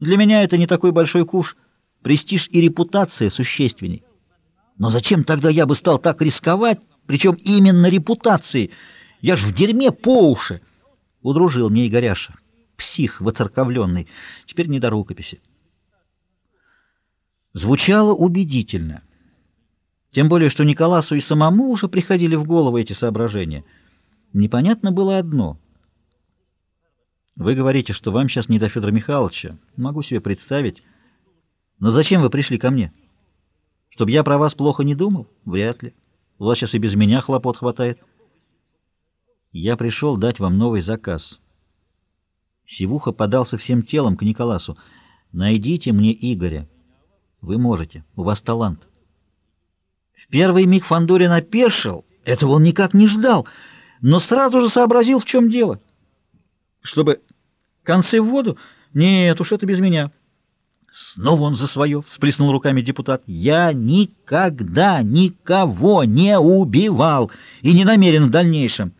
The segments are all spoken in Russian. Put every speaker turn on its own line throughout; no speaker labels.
Для меня это не такой большой куш. Престиж и репутация существенней. Но зачем тогда я бы стал так рисковать, причем именно репутацией? Я ж в дерьме по уши. Удружил мне Игоряша. Псих воцерковленный. Теперь не до рукописи. Звучало убедительно. Тем более, что Николасу и самому уже приходили в голову эти соображения. Непонятно было одно. Вы говорите, что вам сейчас не до Федора Михайловича. Могу себе представить. Но зачем вы пришли ко мне? Чтобы я про вас плохо не думал? Вряд ли. У вас сейчас и без меня хлопот хватает. Я пришел дать вам новый заказ. Сивуха подался всем телом к Николасу. Найдите мне Игоря. Вы можете. У вас талант. В первый миг Фандорин опешил. Этого он никак не ждал, но сразу же сообразил, в чем дело. Чтобы концы в воду? Нет уж, это без меня. Снова он за свое, всплеснул руками депутат. Я никогда никого не убивал и не намерен в дальнейшем.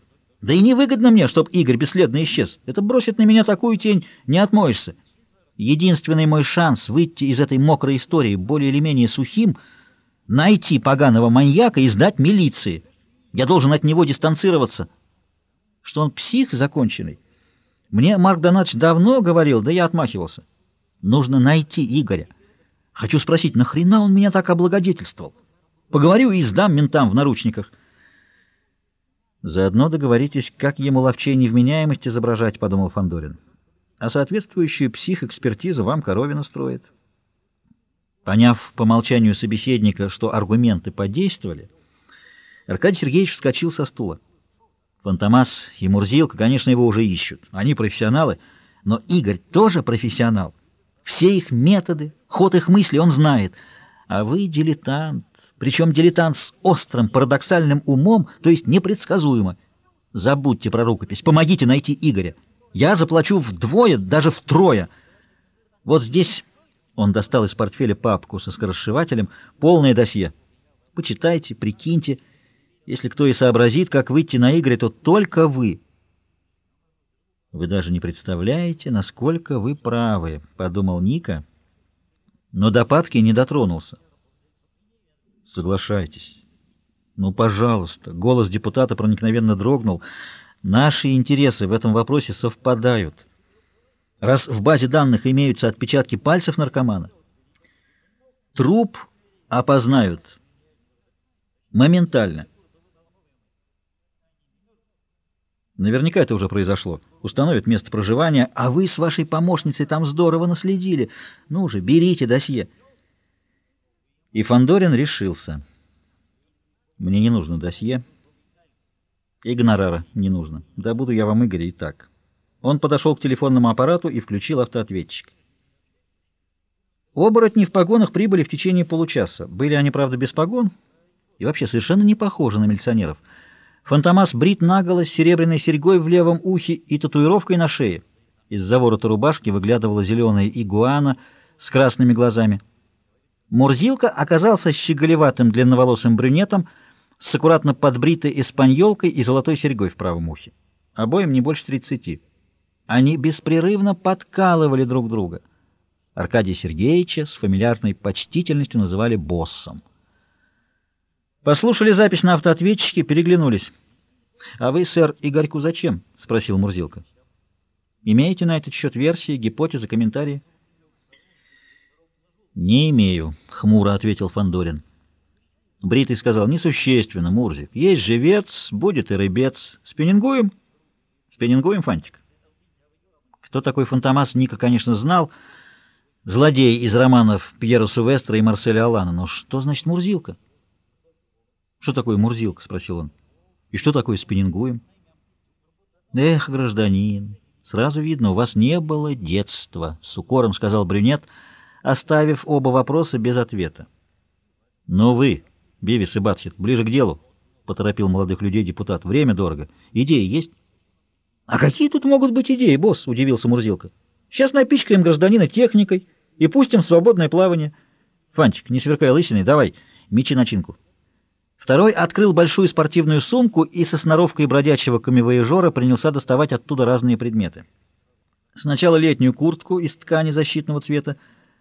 Да и невыгодно мне, чтобы Игорь бесследно исчез. Это бросит на меня такую тень, не отмоешься. Единственный мой шанс выйти из этой мокрой истории более или менее сухим — найти поганого маньяка и сдать милиции. Я должен от него дистанцироваться. Что он псих законченный? Мне Марк Донатович давно говорил, да я отмахивался. Нужно найти Игоря. Хочу спросить, нахрена он меня так облагодетельствовал? Поговорю и сдам ментам в наручниках. Заодно договоритесь, как ему ловчей невменяемость изображать, подумал Фандорин. А соответствующую психэкспертизу вам Коровин устроит. Поняв по молчанию собеседника, что аргументы подействовали, Аркадий Сергеевич вскочил со стула. Фантомас и Мурзилка, конечно, его уже ищут. Они профессионалы, но Игорь тоже профессионал. Все их методы, ход их мысли он знает. А вы дилетант, причем дилетант с острым парадоксальным умом, то есть непредсказуемо. Забудьте про рукопись, помогите найти Игоря. Я заплачу вдвое, даже втрое. Вот здесь... Он достал из портфеля папку со скоросшивателем, полное досье. Почитайте, прикиньте. Если кто и сообразит, как выйти на игры, то только вы. Вы даже не представляете, насколько вы правы, подумал Ника, но до папки не дотронулся. Соглашайтесь. Ну, пожалуйста. Голос депутата проникновенно дрогнул. Наши интересы в этом вопросе совпадают раз в базе данных имеются отпечатки пальцев наркомана. Труп опознают моментально. Наверняка это уже произошло. Установят место проживания, а вы с вашей помощницей там здорово наследили. Ну же, берите досье. И Фандорин решился. Мне не нужно досье. И гонорара не нужно. Да буду я вам Игоря и так. Он подошел к телефонному аппарату и включил автоответчик. Оборотни в погонах прибыли в течение получаса. Были они, правда, без погон и вообще совершенно не похожи на милиционеров. Фантомас брит наголо с серебряной серьгой в левом ухе и татуировкой на шее. Из-за ворота рубашки выглядывала зеленая игуана с красными глазами. Мурзилка оказался щеголеватым длинноволосым брюнетом с аккуратно подбритой испаньолкой и золотой серьгой в правом ухе. Обоим не больше тридцати. Они беспрерывно подкалывали друг друга. Аркадия Сергеевича с фамильярной почтительностью называли боссом. Послушали запись на автоответчике, переглянулись. — А вы, сэр, Игорьку зачем? — спросил Мурзилка. — Имеете на этот счет версии, гипотезы, комментарии? — Не имею, — хмуро ответил Фандорин. Бритый сказал, — несущественно, Мурзик. Есть живец, будет и рыбец. Спиннингуем? Спиннингуем, Фантик? Кто такой Фантомас, Ника, конечно, знал. Злодей из романов Пьера Сувестра и Марселя Алана. Но что значит Мурзилка? Что такое Мурзилка? Спросил он. И что такое спиннингуем? Эх, гражданин, сразу видно, у вас не было детства, с укором сказал брюнет, оставив оба вопроса без ответа. Но вы, Бивис и Батхит, ближе к делу, поторопил молодых людей депутат. Время дорого. Идеи есть? «А какие тут могут быть идеи, босс?» — удивился Мурзилка. «Сейчас напичкаем гражданина техникой и пустим в свободное плавание. Фантик, не сверкай лысиной, давай, мечи начинку». Второй открыл большую спортивную сумку и со сноровкой бродячего камевояжера принялся доставать оттуда разные предметы. Сначала летнюю куртку из ткани защитного цвета,